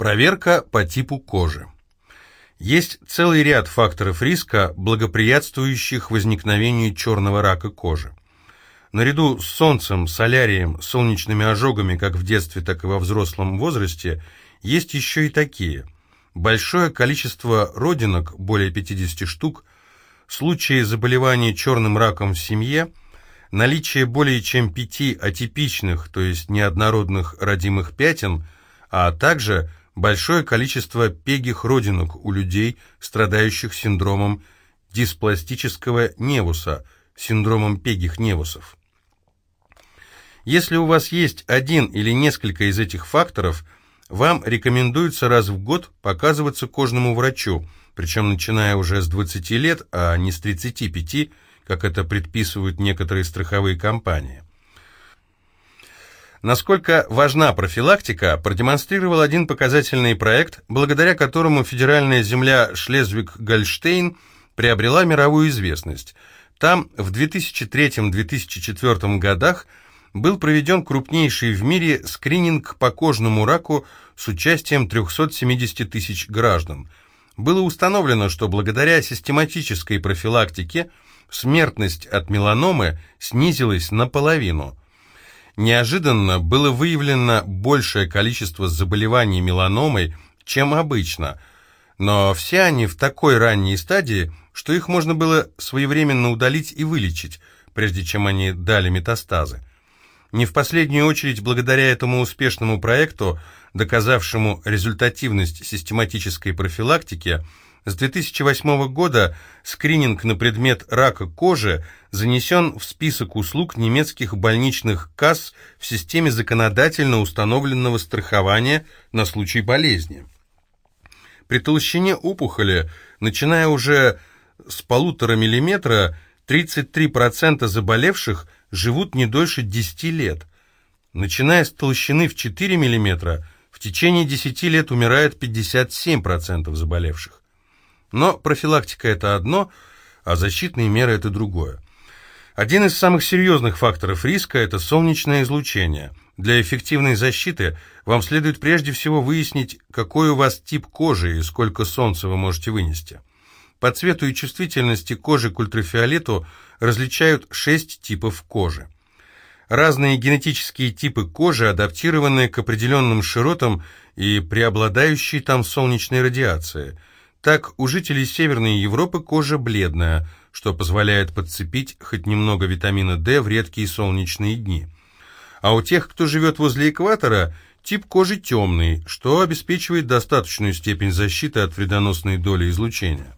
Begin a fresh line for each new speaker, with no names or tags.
Проверка по типу кожи. Есть целый ряд факторов риска, благоприятствующих возникновению черного рака кожи. Наряду с солнцем, солярием, солнечными ожогами как в детстве, так и во взрослом возрасте, есть еще и такие. Большое количество родинок, более 50 штук, случаи заболевания черным раком в семье, наличие более чем пяти атипичных, то есть неоднородных родимых пятен, а также большое количество пегих родинок у людей, страдающих синдромом диспластического невуса, синдромом пегих невусов. Если у вас есть один или несколько из этих факторов, вам рекомендуется раз в год показываться кожному врачу, причем начиная уже с 20 лет, а не с 35, как это предписывают некоторые страховые компании. Насколько важна профилактика, продемонстрировал один показательный проект, благодаря которому федеральная земля Шлезвиг-Гольштейн приобрела мировую известность. Там в 2003-2004 годах был проведен крупнейший в мире скрининг по кожному раку с участием 370 тысяч граждан. Было установлено, что благодаря систематической профилактике смертность от меланомы снизилась наполовину – Неожиданно было выявлено большее количество заболеваний меланомой, чем обычно, но все они в такой ранней стадии, что их можно было своевременно удалить и вылечить, прежде чем они дали метастазы. Не в последнюю очередь благодаря этому успешному проекту, доказавшему результативность систематической профилактики, с 2008 года скрининг на предмет рака кожи занесен в список услуг немецких больничных касс в системе законодательно установленного страхования на случай болезни. При толщине опухоли, начиная уже с полутора миллиметра, 33% заболевших живут не дольше 10 лет. Начиная с толщины в 4 мм, в течение 10 лет умирает 57% заболевших. Но профилактика – это одно, а защитные меры – это другое. Один из самых серьезных факторов риска – это солнечное излучение. Для эффективной защиты вам следует прежде всего выяснить, какой у вас тип кожи и сколько солнца вы можете вынести. По цвету и чувствительности кожи к ультрафиолету различают шесть типов кожи. Разные генетические типы кожи, адаптированные к определенным широтам и преобладающей там солнечной радиации – так, у жителей Северной Европы кожа бледная, что позволяет подцепить хоть немного витамина D в редкие солнечные дни. А у тех, кто живет возле экватора, тип кожи темный, что обеспечивает достаточную степень защиты от вредоносной доли излучения.